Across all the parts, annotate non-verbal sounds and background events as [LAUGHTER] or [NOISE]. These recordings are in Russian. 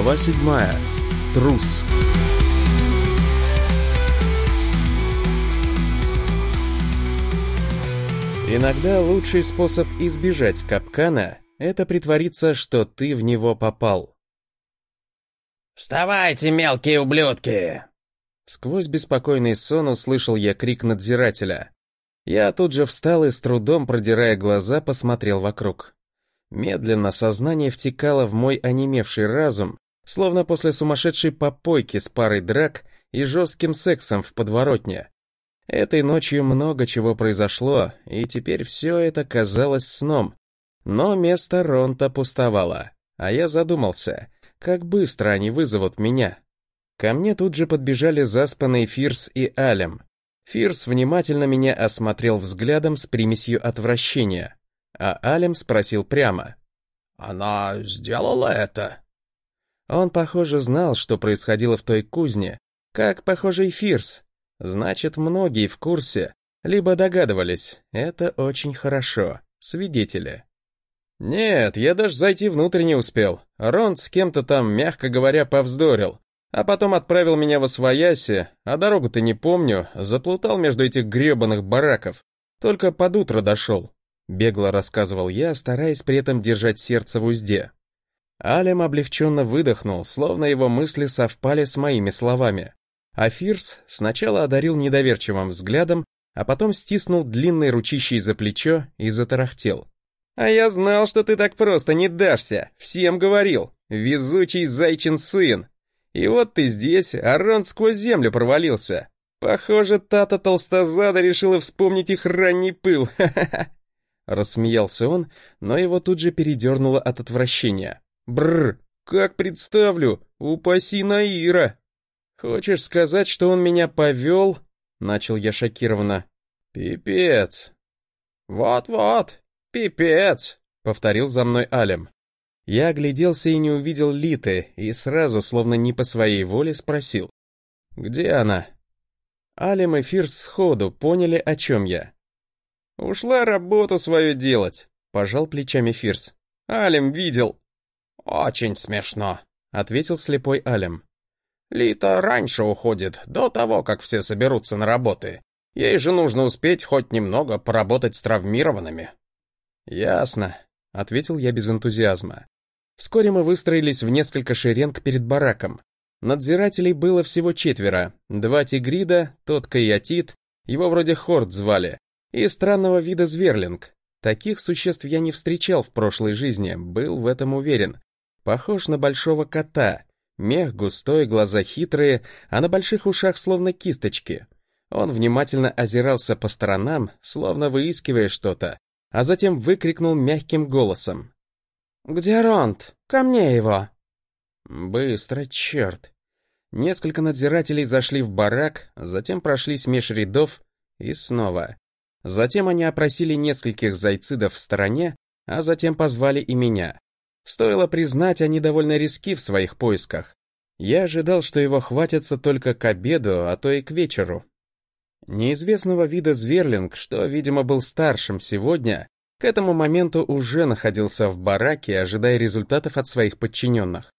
Глава седьмая. Трус. Иногда лучший способ избежать капкана — это притвориться, что ты в него попал. «Вставайте, мелкие ублюдки!» Сквозь беспокойный сон услышал я крик надзирателя. Я тут же встал и с трудом, продирая глаза, посмотрел вокруг. Медленно сознание втекало в мой онемевший разум, словно после сумасшедшей попойки с парой драк и жестким сексом в подворотне. Этой ночью много чего произошло, и теперь все это казалось сном. Но место Ронта пустовало, а я задумался, как быстро они вызовут меня. Ко мне тут же подбежали заспанные Фирс и Алем. Фирс внимательно меня осмотрел взглядом с примесью отвращения, а Алем спросил прямо. «Она сделала это?» Он, похоже, знал, что происходило в той кузне, как, похоже, и Фирс. Значит, многие в курсе, либо догадывались. Это очень хорошо. Свидетели. Нет, я даже зайти внутрь не успел. Ронд с кем-то там, мягко говоря, повздорил. А потом отправил меня во свояси, а дорогу-то не помню, заплутал между этих гребаных бараков. Только под утро дошел. Бегло рассказывал я, стараясь при этом держать сердце в узде. Алем облегченно выдохнул, словно его мысли совпали с моими словами. А Фирс сначала одарил недоверчивым взглядом, а потом стиснул длинной ручищей за плечо и затарахтел. «А я знал, что ты так просто не дашься, всем говорил, везучий зайчин сын. И вот ты здесь, а Рон сквозь землю провалился. Похоже, Тата Толстозада решила вспомнить их ранний пыл, [LAUGHS] ха-ха-ха». Рассмеялся он, но его тут же передернуло от отвращения. Бррр, как представлю, упаси Наира. Хочешь сказать, что он меня повел? Начал я шокированно. Пипец. Вот-вот, пипец, повторил за мной Алем. Я огляделся и не увидел Литы, и сразу, словно не по своей воле, спросил. «Где она?» Алем и Фирс сходу поняли, о чем я. «Ушла работу свою делать», — пожал плечами Фирс. «Алем видел». «Очень смешно», — ответил слепой Алем. «Лита раньше уходит, до того, как все соберутся на работы. Ей же нужно успеть хоть немного поработать с травмированными». «Ясно», — ответил я без энтузиазма. Вскоре мы выстроились в несколько шеренг перед бараком. Надзирателей было всего четверо. Два тигрида, тот Каятит, его вроде Хорд звали, и странного вида Зверлинг. Таких существ я не встречал в прошлой жизни, был в этом уверен. Похож на большого кота. Мех густой, глаза хитрые, а на больших ушах словно кисточки. Он внимательно озирался по сторонам, словно выискивая что-то, а затем выкрикнул мягким голосом. «Где Ронт? Ко мне его!» Быстро, черт. Несколько надзирателей зашли в барак, затем прошлись меж рядов и снова. Затем они опросили нескольких зайцидов в стороне, а затем позвали и меня. Стоило признать, они довольно риски в своих поисках. Я ожидал, что его хватится только к обеду, а то и к вечеру. Неизвестного вида Зверлинг, что, видимо, был старшим сегодня, к этому моменту уже находился в бараке, ожидая результатов от своих подчиненных.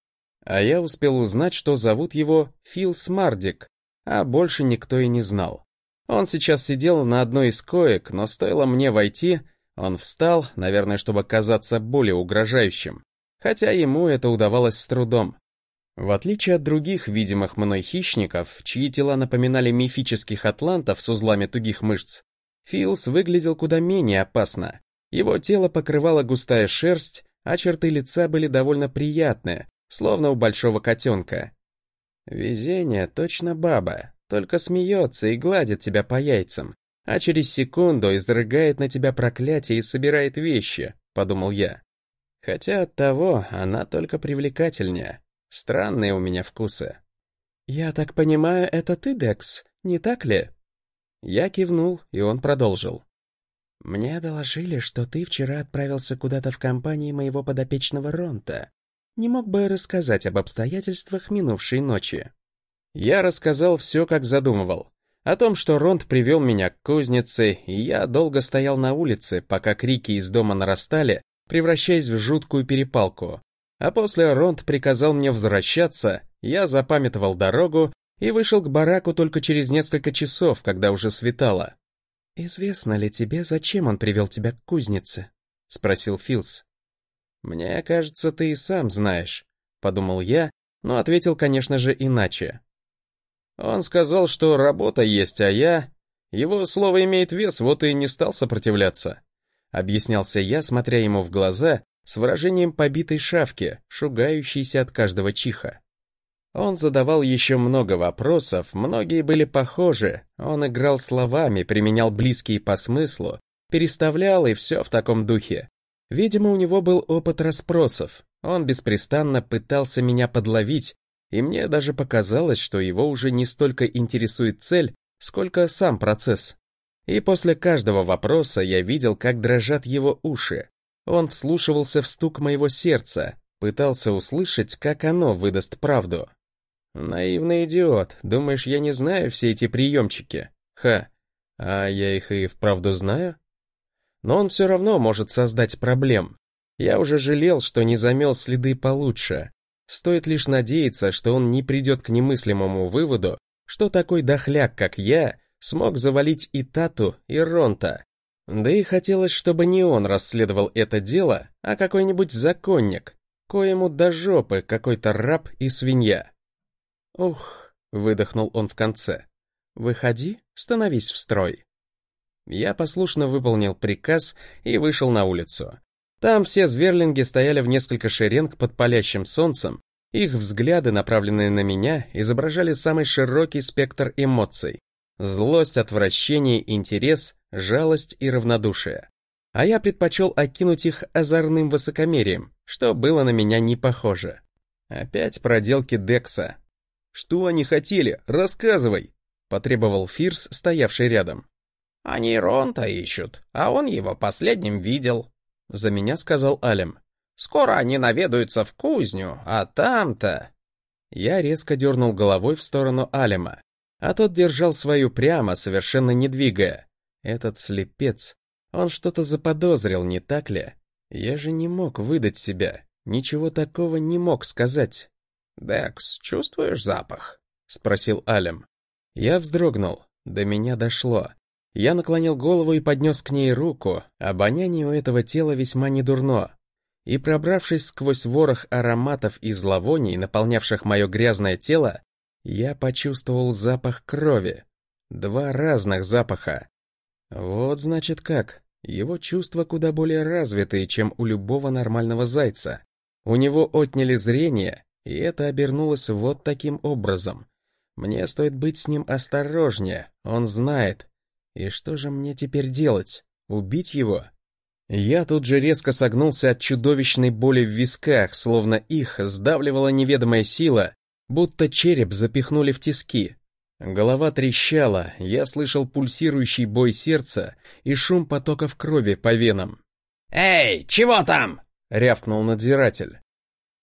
А я успел узнать, что зовут его Фил Смардик, а больше никто и не знал. Он сейчас сидел на одной из коек, но стоило мне войти, он встал, наверное, чтобы казаться более угрожающим хотя ему это удавалось с трудом. В отличие от других видимых мной хищников, чьи тела напоминали мифических атлантов с узлами тугих мышц, Филс выглядел куда менее опасно. Его тело покрывала густая шерсть, а черты лица были довольно приятные, словно у большого котенка. Везение точно баба, только смеется и гладит тебя по яйцам, а через секунду изрыгает на тебя проклятие и собирает вещи, подумал я. Хотя от того она только привлекательнее. Странные у меня вкусы. «Я так понимаю, это ты, Декс, не так ли?» Я кивнул, и он продолжил. «Мне доложили, что ты вчера отправился куда-то в компании моего подопечного Ронта. Не мог бы рассказать об обстоятельствах минувшей ночи?» Я рассказал все, как задумывал. О том, что Ронт привел меня к кузнице, и я долго стоял на улице, пока крики из дома нарастали, превращаясь в жуткую перепалку. А после Ронд приказал мне возвращаться, я запамятовал дорогу и вышел к бараку только через несколько часов, когда уже светало. «Известно ли тебе, зачем он привел тебя к кузнице?» — спросил Филс. «Мне кажется, ты и сам знаешь», — подумал я, но ответил, конечно же, иначе. Он сказал, что работа есть, а я... Его слово имеет вес, вот и не стал сопротивляться. Объяснялся я, смотря ему в глаза, с выражением побитой шавки, шугающейся от каждого чиха. Он задавал еще много вопросов, многие были похожи, он играл словами, применял близкие по смыслу, переставлял и все в таком духе. Видимо, у него был опыт расспросов, он беспрестанно пытался меня подловить, и мне даже показалось, что его уже не столько интересует цель, сколько сам процесс. И после каждого вопроса я видел, как дрожат его уши. Он вслушивался в стук моего сердца, пытался услышать, как оно выдаст правду. Наивный идиот, думаешь, я не знаю все эти приемчики? Ха, а я их и вправду знаю? Но он все равно может создать проблем. Я уже жалел, что не замел следы получше. Стоит лишь надеяться, что он не придет к немыслимому выводу, что такой дохляк, как я, смог завалить и Тату, и Ронта. Да и хотелось, чтобы не он расследовал это дело, а какой-нибудь законник, коему до жопы какой-то раб и свинья. «Ух», — выдохнул он в конце, — «выходи, становись в строй». Я послушно выполнил приказ и вышел на улицу. Там все зверлинги стояли в несколько шеренг под палящим солнцем, их взгляды, направленные на меня, изображали самый широкий спектр эмоций. Злость, отвращение, интерес, жалость и равнодушие. А я предпочел окинуть их озорным высокомерием, что было на меня не похоже. Опять проделки Декса, «Что они хотели? Рассказывай!» — потребовал Фирс, стоявший рядом. «Они Ронта ищут, а он его последним видел», — за меня сказал Алем. «Скоро они наведаются в кузню, а там-то...» Я резко дернул головой в сторону Алема, а тот держал свою прямо, совершенно не двигая. Этот слепец, он что-то заподозрил, не так ли? Я же не мог выдать себя, ничего такого не мог сказать. «Декс, чувствуешь запах?» — спросил Алем. Я вздрогнул, до меня дошло. Я наклонил голову и поднес к ней руку, обоняние у этого тела весьма недурно. И пробравшись сквозь ворох ароматов и зловоний, наполнявших мое грязное тело, я почувствовал запах крови. Два разных запаха. Вот значит как. Его чувства куда более развитые, чем у любого нормального зайца. У него отняли зрение, и это обернулось вот таким образом. Мне стоит быть с ним осторожнее, он знает. И что же мне теперь делать? Убить его? Я тут же резко согнулся от чудовищной боли в висках, словно их сдавливала неведомая сила, будто череп запихнули в тиски. Голова трещала, я слышал пульсирующий бой сердца и шум потоков крови по венам. «Эй, чего там?» — рявкнул надзиратель.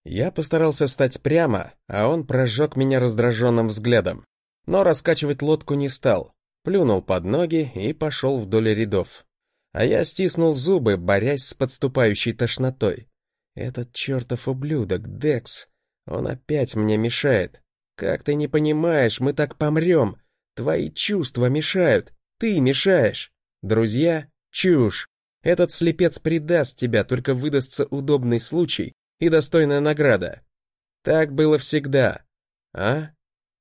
Я постарался стать прямо, а он прожег меня раздраженным взглядом. Но раскачивать лодку не стал, плюнул под ноги и пошел вдоль рядов. А я стиснул зубы, борясь с подступающей тошнотой. Этот чертов ублюдок, Декс, он опять мне мешает. Как ты не понимаешь, мы так помрем. Твои чувства мешают, ты мешаешь. Друзья, чушь. Этот слепец предаст тебя, только выдастся удобный случай, и достойная награда. Так было всегда. А?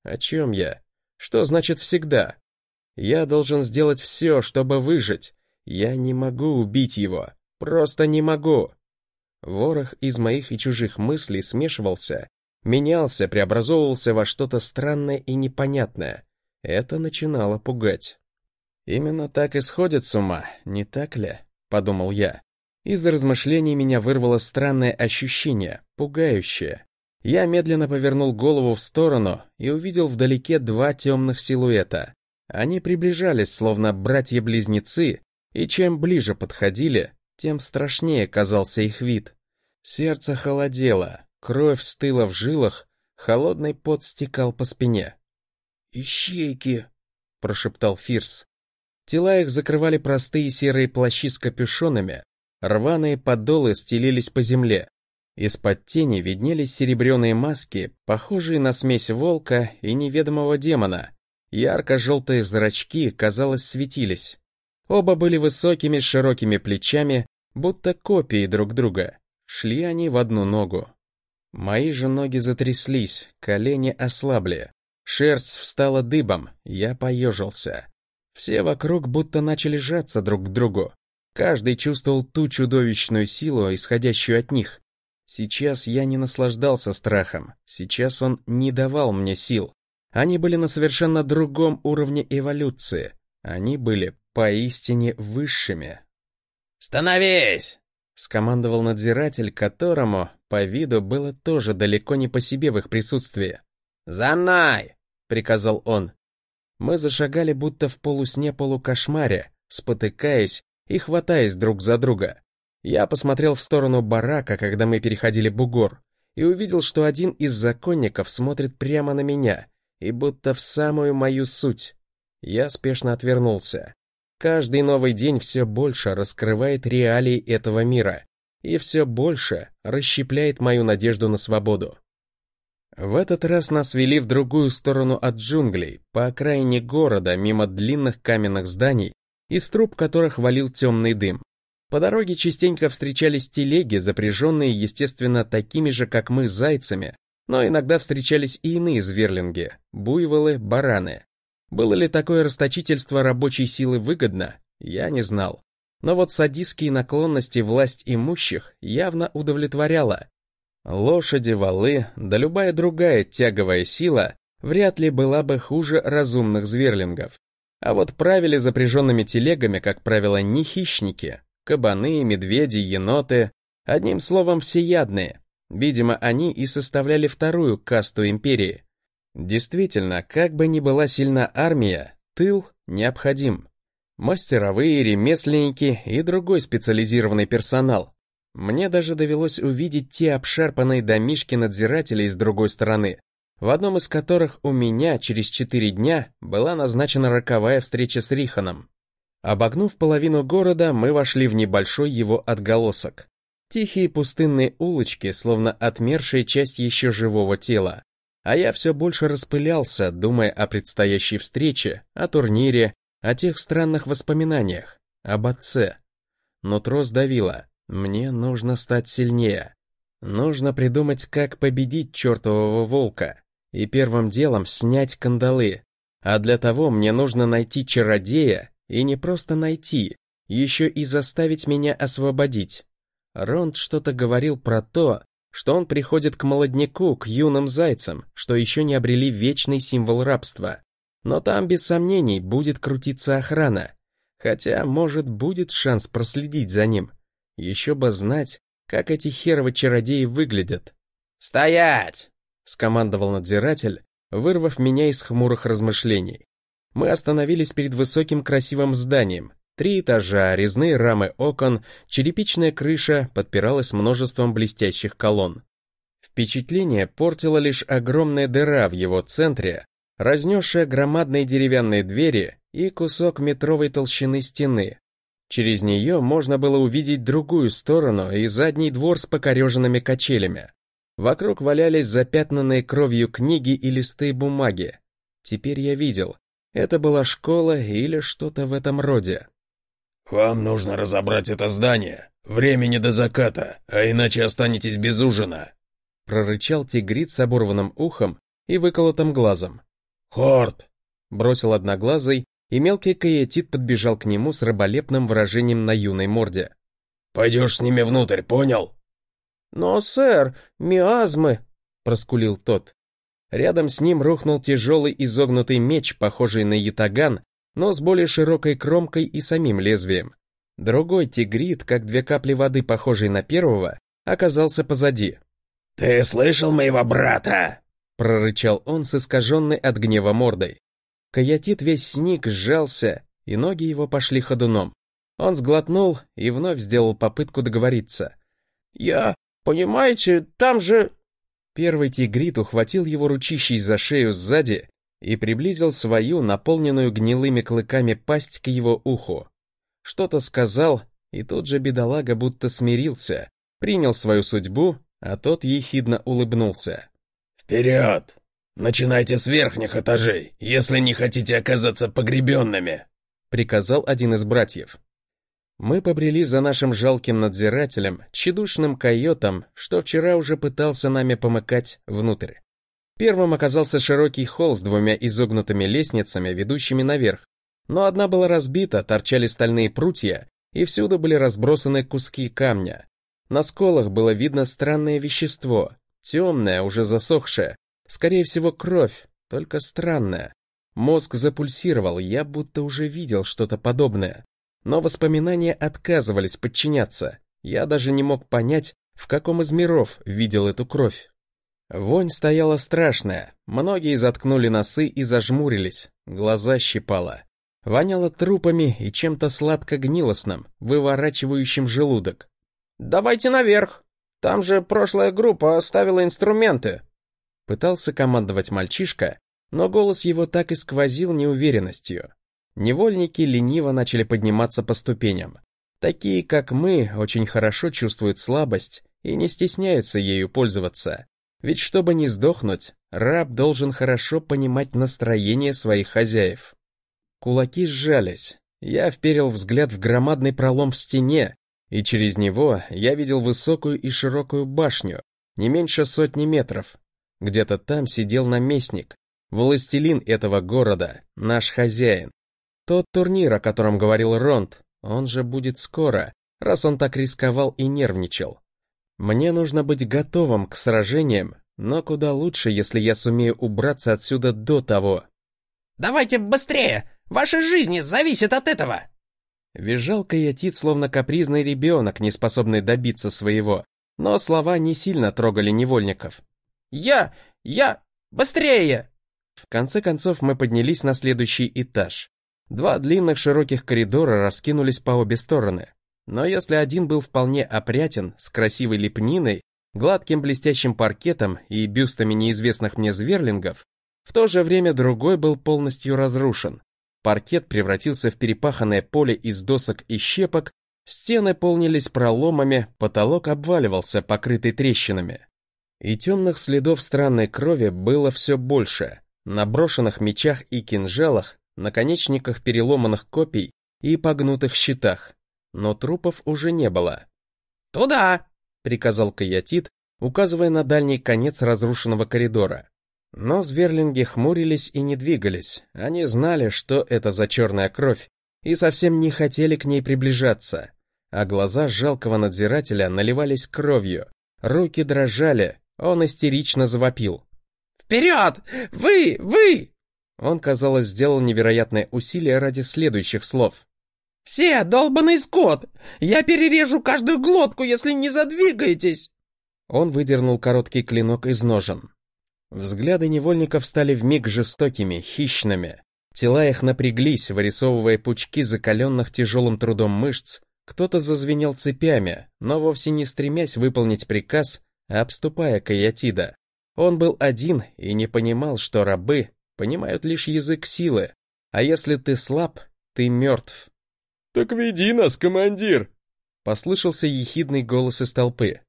О чем я? Что значит всегда? Я должен сделать все, чтобы выжить. Я не могу убить его. Просто не могу. Ворох из моих и чужих мыслей смешивался, менялся, преобразовывался во что-то странное и непонятное. Это начинало пугать. «Именно так и сходит с ума, не так ли?» — подумал я. Из размышлений меня вырвало странное ощущение, пугающее. Я медленно повернул голову в сторону и увидел вдалеке два темных силуэта. Они приближались, словно братья-близнецы, и чем ближе подходили, тем страшнее казался их вид. Сердце холодело, кровь стыла в жилах, холодный пот стекал по спине. «Ищейки!» — прошептал Фирс. Тела их закрывали простые серые плащи с капюшонами, Рваные подолы стелились по земле. Из-под тени виднелись серебряные маски, похожие на смесь волка и неведомого демона. Ярко-желтые зрачки, казалось, светились. Оба были высокими, широкими плечами, будто копии друг друга. Шли они в одну ногу. Мои же ноги затряслись, колени ослабли. Шерсть встала дыбом, я поежился. Все вокруг будто начали сжаться друг к другу. Каждый чувствовал ту чудовищную силу, исходящую от них. Сейчас я не наслаждался страхом, сейчас он не давал мне сил. Они были на совершенно другом уровне эволюции. Они были поистине высшими. «Становись!» — скомандовал надзиратель, которому, по виду, было тоже далеко не по себе в их присутствии. «За мной!» — приказал он. Мы зашагали будто в полусне-полукошмаре, спотыкаясь и хватаясь друг за друга. Я посмотрел в сторону барака, когда мы переходили бугор, и увидел, что один из законников смотрит прямо на меня, и будто в самую мою суть. Я спешно отвернулся. Каждый новый день все больше раскрывает реалии этого мира, и все больше расщепляет мою надежду на свободу. В этот раз нас вели в другую сторону от джунглей, по окраине города, мимо длинных каменных зданий, из труб которых валил темный дым. По дороге частенько встречались телеги, запряженные, естественно, такими же, как мы, зайцами, но иногда встречались и иные зверлинги, буйволы, бараны. Было ли такое расточительство рабочей силы выгодно, я не знал. Но вот садистские наклонности власть имущих явно удовлетворяло. Лошади, валы, да любая другая тяговая сила вряд ли была бы хуже разумных зверлингов. А вот правили запряженными телегами, как правило, не хищники, Кабаны, медведи, еноты, одним словом, всеядные. Видимо, они и составляли вторую касту империи. Действительно, как бы ни была сильна армия, тыл необходим. Мастеровые, ремесленники и другой специализированный персонал. Мне даже довелось увидеть те обшарпанные домишки надзирателей с другой стороны, в одном из которых у меня через четыре дня была назначена роковая встреча с Риханом. Обогнув половину города, мы вошли в небольшой его отголосок. Тихие пустынные улочки, словно отмершая часть еще живого тела. А я все больше распылялся, думая о предстоящей встрече, о турнире, о тех странных воспоминаниях, об отце. Нутро сдавило. Мне нужно стать сильнее. Нужно придумать, как победить чертового волка. И первым делом снять кандалы. А для того мне нужно найти чародея и не просто найти, еще и заставить меня освободить. Ронд что-то говорил про то, что он приходит к молодняку, к юным зайцам, что еще не обрели вечный символ рабства. Но там, без сомнений, будет крутиться охрана. Хотя, может, будет шанс проследить за ним. Еще бы знать, как эти херовы чародеи выглядят. «Стоять!» — скомандовал надзиратель, вырвав меня из хмурых размышлений. Мы остановились перед высоким красивым зданием. Три этажа, резные рамы окон, черепичная крыша подпиралась множеством блестящих колонн. Впечатление портила лишь огромная дыра в его центре, разнесшая громадные деревянные двери и кусок метровой толщины стены. Через нее можно было увидеть другую сторону и задний двор с покореженными качелями. Вокруг валялись запятнанные кровью книги и листы бумаги. Теперь я видел, это была школа или что-то в этом роде. «Вам нужно разобрать это здание. Времени до заката, а иначе останетесь без ужина», прорычал тигрит с оборванным ухом и выколотым глазом. «Хорд!» бросил одноглазый, и мелкий каэтит подбежал к нему с раболепным выражением на юной морде. «Пойдешь с ними внутрь, понял?» «Но, сэр, миазмы!» — проскулил тот. Рядом с ним рухнул тяжелый изогнутый меч, похожий на ятаган, но с более широкой кромкой и самим лезвием. Другой тигрит, как две капли воды, похожий на первого, оказался позади. «Ты слышал моего брата?» — прорычал он с искаженной от гнева мордой. Каятит весь сник, сжался, и ноги его пошли ходуном. Он сглотнул и вновь сделал попытку договориться. «Я... понимаете, там же...» Первый тигрит ухватил его ручищей за шею сзади и приблизил свою, наполненную гнилыми клыками пасть к его уху. Что-то сказал, и тут же бедолага будто смирился, принял свою судьбу а тот ехидно улыбнулся. «Вперед! Начинайте с верхних этажей, если не хотите оказаться погребенными!» — приказал один из братьев. Мы побрели за нашим жалким надзирателем, тщедушным койотом, что вчера уже пытался нами помыкать внутрь. Первым оказался широкий холл с двумя изогнутыми лестницами, ведущими наверх, но одна была разбита, торчали стальные прутья, и всюду были разбросаны куски камня. На сколах было видно странное вещество, темное, уже засохшее, скорее всего кровь, только странное. Мозг запульсировал, я будто уже видел что-то подобное. Но воспоминания отказывались подчиняться. Я даже не мог понять, в каком из миров видел эту кровь. Вонь стояла страшная, многие заткнули носы и зажмурились, глаза щипало. Воняло трупами и чем-то сладко-гнилостным, выворачивающим желудок. «Давайте наверх! Там же прошлая группа оставила инструменты!» Пытался командовать мальчишка, но голос его так и сквозил неуверенностью. Невольники лениво начали подниматься по ступеням. Такие, как мы, очень хорошо чувствуют слабость и не стесняются ею пользоваться. Ведь чтобы не сдохнуть, раб должен хорошо понимать настроение своих хозяев. Кулаки сжались. Я вперил взгляд в громадный пролом в стене, и через него я видел высокую и широкую башню, не меньше сотни метров. Где-то там сидел наместник, властелин этого города, наш хозяин. Тот турнир, о котором говорил Ронд, он же будет скоро, раз он так рисковал и нервничал. Мне нужно быть готовым к сражениям, но куда лучше, если я сумею убраться отсюда до того. «Давайте быстрее! Ваша жизнь зависит от этого!» Визжал Каятит, словно капризный ребенок, не способный добиться своего, но слова не сильно трогали невольников. «Я... я... быстрее!» В конце концов мы поднялись на следующий этаж. Два длинных широких коридора раскинулись по обе стороны. Но если один был вполне опрятен, с красивой лепниной, гладким блестящим паркетом и бюстами неизвестных мне зверлингов, в то же время другой был полностью разрушен. Паркет превратился в перепаханное поле из досок и щепок, стены полнились проломами, потолок обваливался, покрытый трещинами. И темных следов странной крови было все больше. На брошенных мечах и кинжалах наконечниках переломанных копий и погнутых щитах, но трупов уже не было. «Туда!» — приказал Каятит, указывая на дальний конец разрушенного коридора. Но зверлинги хмурились и не двигались, они знали, что это за черная кровь, и совсем не хотели к ней приближаться, а глаза жалкого надзирателя наливались кровью, руки дрожали, он истерично завопил. «Вперед! Вы! Вы!» Он, казалось, сделал невероятное усилие ради следующих слов. «Все, долбанный скот! Я перережу каждую глотку, если не задвигаетесь!» Он выдернул короткий клинок из ножен. Взгляды невольников стали вмиг жестокими, хищными. Тела их напряглись, вырисовывая пучки закаленных тяжелым трудом мышц. Кто-то зазвенел цепями, но вовсе не стремясь выполнить приказ, а обступая Каятида. Он был один и не понимал, что рабы понимают лишь язык силы, а если ты слаб, ты мертв. «Так веди нас, командир!» Послышался ехидный голос из толпы.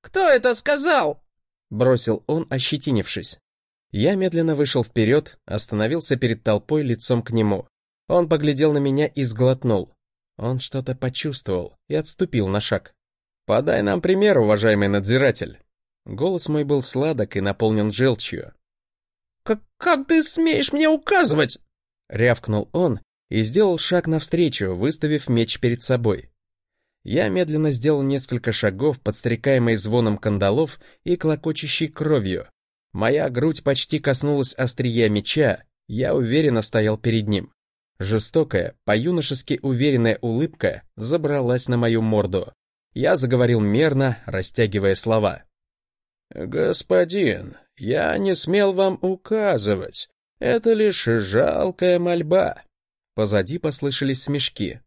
«Кто это сказал?» Бросил он, ощетинившись. Я медленно вышел вперед, остановился перед толпой лицом к нему. Он поглядел на меня и сглотнул. Он что-то почувствовал и отступил на шаг. «Подай нам пример, уважаемый надзиратель!» Голос мой был сладок и наполнен желчью. «Как, как ты смеешь мне указывать?» Рявкнул он и сделал шаг навстречу, выставив меч перед собой. Я медленно сделал несколько шагов, подстрекаемый звоном кандалов и клокочущей кровью. Моя грудь почти коснулась острия меча, я уверенно стоял перед ним. Жестокая, по-юношески уверенная улыбка забралась на мою морду. Я заговорил мерно, растягивая слова. «Господин, я не смел вам указывать. Это лишь жалкая мольба». Позади послышались смешки.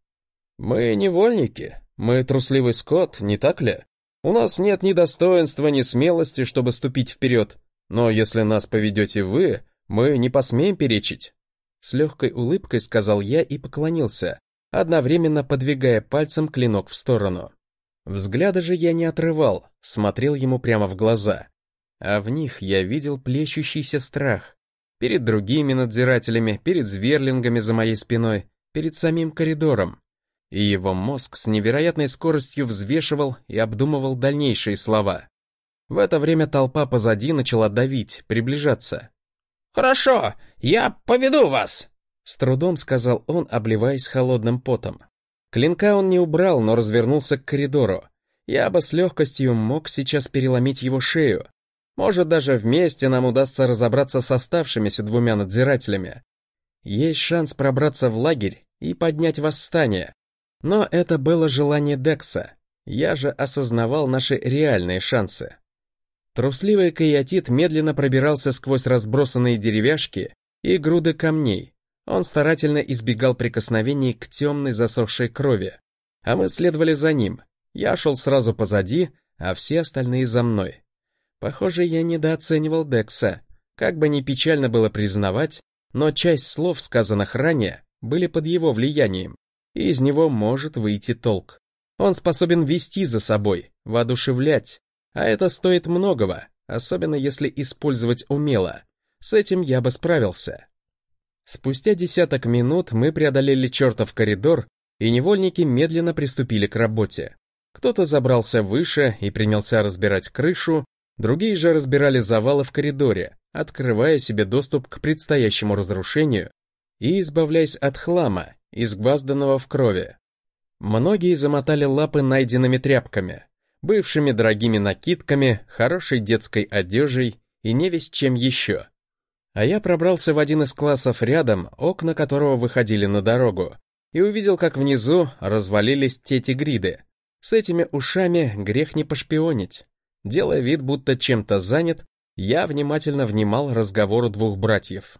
«Мы невольники, мы трусливый скот, не так ли? У нас нет ни достоинства, ни смелости, чтобы ступить вперед. Но если нас поведете вы, мы не посмеем перечить». С легкой улыбкой сказал я и поклонился, одновременно подвигая пальцем клинок в сторону. Взгляда же я не отрывал, смотрел ему прямо в глаза. А в них я видел плещущийся страх. Перед другими надзирателями, перед зверлингами за моей спиной, перед самим коридором. И его мозг с невероятной скоростью взвешивал и обдумывал дальнейшие слова. В это время толпа позади начала давить, приближаться. «Хорошо, я поведу вас!» С трудом сказал он, обливаясь холодным потом. Клинка он не убрал, но развернулся к коридору. Я бы с легкостью мог сейчас переломить его шею. Может, даже вместе нам удастся разобраться с оставшимися двумя надзирателями. Есть шанс пробраться в лагерь и поднять восстание. Но это было желание Декса. Я же осознавал наши реальные шансы. Трусливый каятит медленно пробирался сквозь разбросанные деревяшки и груды камней. Он старательно избегал прикосновений к темной засохшей крови. А мы следовали за ним. Я шел сразу позади, а все остальные за мной. Похоже, я недооценивал Декса. Как бы ни печально было признавать, но часть слов, сказанных ранее, были под его влиянием, и из него может выйти толк. Он способен вести за собой, воодушевлять, а это стоит многого, особенно если использовать умело. С этим я бы справился. Спустя десяток минут мы преодолели чертов коридор, и невольники медленно приступили к работе. Кто-то забрался выше и принялся разбирать крышу, другие же разбирали завалы в коридоре, открывая себе доступ к предстоящему разрушению и избавляясь от хлама, изгвазданного в крови. Многие замотали лапы найденными тряпками, бывшими дорогими накидками, хорошей детской одежей и не весь чем еще. А я пробрался в один из классов рядом, окна которого выходили на дорогу, и увидел, как внизу развалились те тигриды. С этими ушами грех не пошпионить. Делая вид, будто чем-то занят, я внимательно внимал разговору двух братьев.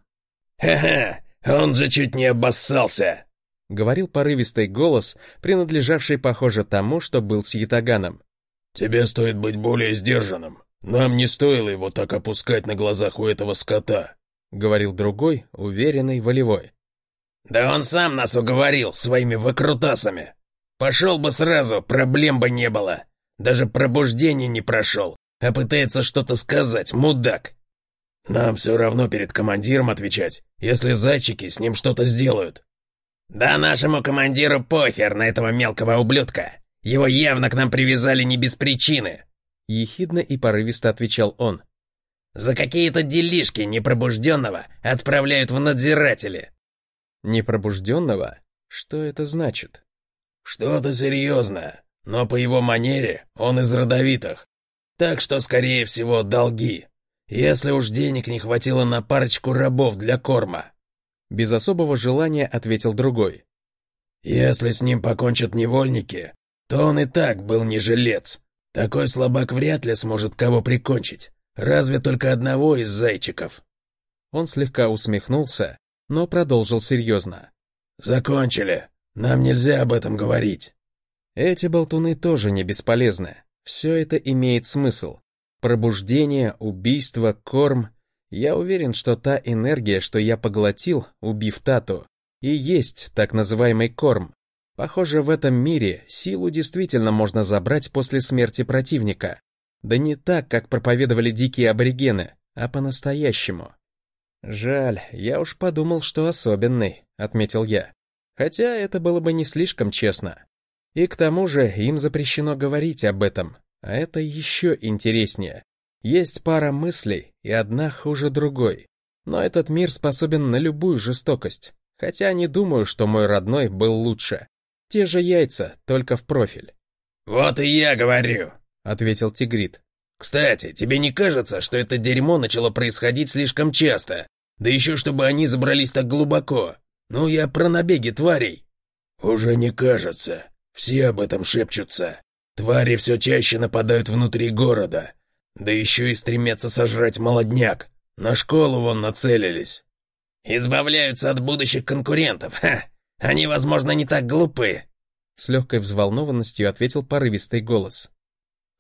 «Ха-ха, он же чуть не обоссался!» — говорил порывистый голос, принадлежавший, похоже, тому, что был с Ятаганом. «Тебе стоит быть более сдержанным. Нам не стоило его так опускать на глазах у этого скота», — говорил другой, уверенный, волевой. «Да он сам нас уговорил своими выкрутасами. Пошел бы сразу, проблем бы не было. Даже пробуждение не прошел, а пытается что-то сказать, мудак. Нам все равно перед командиром отвечать, если зайчики с ним что-то сделают». «Да нашему командиру похер на этого мелкого ублюдка. Его явно к нам привязали не без причины», — ехидно и порывисто отвечал он. «За какие-то делишки непробужденного отправляют в надзиратели». «Непробужденного? Что это значит?» «Что-то серьезное, но по его манере он из родовитых. Так что, скорее всего, долги. Если уж денег не хватило на парочку рабов для корма». Без особого желания ответил другой. «Если с ним покончат невольники, то он и так был не жилец. Такой слабак вряд ли сможет кого прикончить. Разве только одного из зайчиков. Он слегка усмехнулся, но продолжил серьезно. «Закончили. Нам нельзя об этом говорить». Эти болтуны тоже не бесполезны. Все это имеет смысл. Пробуждение, убийство, корм. Я уверен, что та энергия, что я поглотил, убив Тату, и есть так называемый корм. Похоже, в этом мире силу действительно можно забрать после смерти противника. Да не так, как проповедовали дикие аборигены, а по-настоящему. «Жаль, я уж подумал, что особенный», — отметил я. Хотя это было бы не слишком честно. И к тому же им запрещено говорить об этом, а это еще интереснее. Есть пара мыслей, и одна хуже другой. Но этот мир способен на любую жестокость, хотя не думаю, что мой родной был лучше. Те же яйца, только в профиль. «Вот и я говорю», — ответил Тигрит. «Кстати, тебе не кажется, что это дерьмо начало происходить слишком часто? Да еще чтобы они забрались так глубоко. Ну, я про набеги тварей». «Уже не кажется. Все об этом шепчутся. Твари все чаще нападают внутри города. Да еще и стремятся сожрать молодняк. На школу вон нацелились». «Избавляются от будущих конкурентов, ха! Они, возможно, не так глупы. С легкой взволнованностью ответил порывистый голос.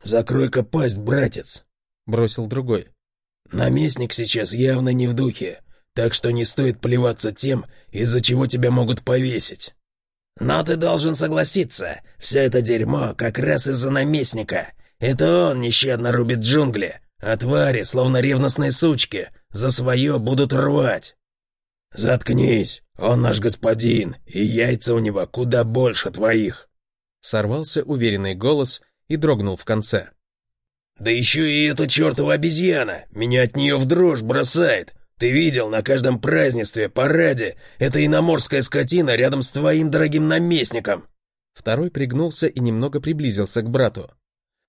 «Закрой-ка пасть, братец!» — бросил другой. «Наместник сейчас явно не в духе, так что не стоит плеваться тем, из-за чего тебя могут повесить». Но ты должен согласиться, все это дерьмо как раз из-за наместника. Это он нещадно рубит джунгли, а твари, словно ревностные сучки, за свое будут рвать. Заткнись, он наш господин, и яйца у него куда больше твоих. Сорвался уверенный голос и дрогнул в конце. Да еще и эта чертова обезьяна, меня от нее в дрожь бросает. Ты видел на каждом празднестве, параде, эта иноморская скотина рядом с твоим дорогим наместником. Второй пригнулся и немного приблизился к брату.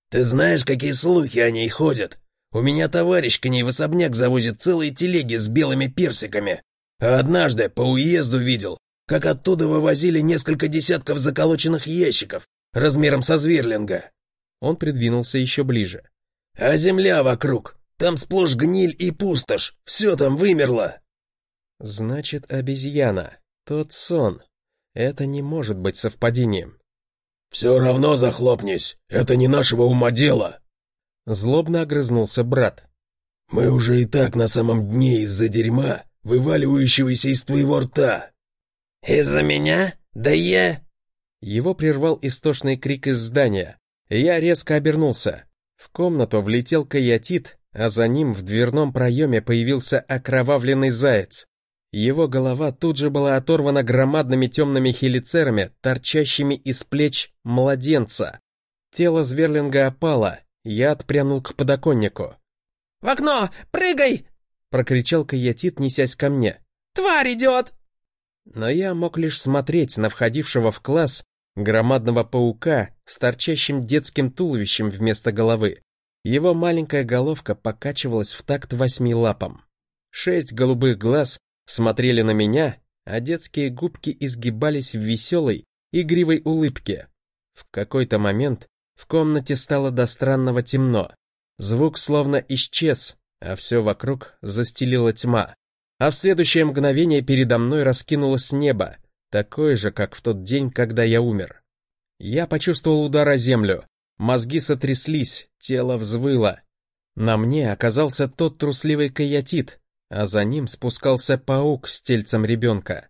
Ты знаешь, какие слухи о ней ходят? У меня товарищ к ней в особняк завозит целые телеги с белыми персиками. А однажды по уезду видел, как оттуда вывозили несколько десятков заколоченных ящиков размером со зверлинга. Он придвинулся еще ближе. А земля вокруг, там сплошь гниль и пустошь, все там вымерло. Значит, обезьяна, тот сон. Это не может быть совпадением. Все равно захлопнись, это не нашего ума дело. Злобно огрызнулся брат. Мы уже и так на самом дне из-за дерьма, вываливающегося из твоего рта. Из-за меня? Да я... Его прервал истошный крик из здания. Я резко обернулся. В комнату влетел каятит а за ним в дверном проеме появился окровавленный заяц. Его голова тут же была оторвана громадными темными хелицерами, торчащими из плеч младенца. Тело Зверлинга опало, я отпрянул к подоконнику. «В окно! Прыгай!» — прокричал Каятит, несясь ко мне. «Тварь идет!» Но я мог лишь смотреть на входившего в класс громадного паука с торчащим детским туловищем вместо головы. Его маленькая головка покачивалась в такт восьми лапам. Шесть голубых глаз смотрели на меня, а детские губки изгибались в веселой, игривой улыбке. В какой-то момент в комнате стало до странного темно. Звук словно исчез, а все вокруг застелила тьма. А в следующее мгновение передо мной раскинулось небо, такое же, как в тот день, когда я умер. Я почувствовал удар о землю, Мозги сотряслись, тело взвыло. На мне оказался тот трусливый каятит, а за ним спускался паук с тельцем ребенка.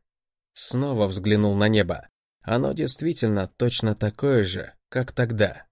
Снова взглянул на небо. Оно действительно точно такое же, как тогда.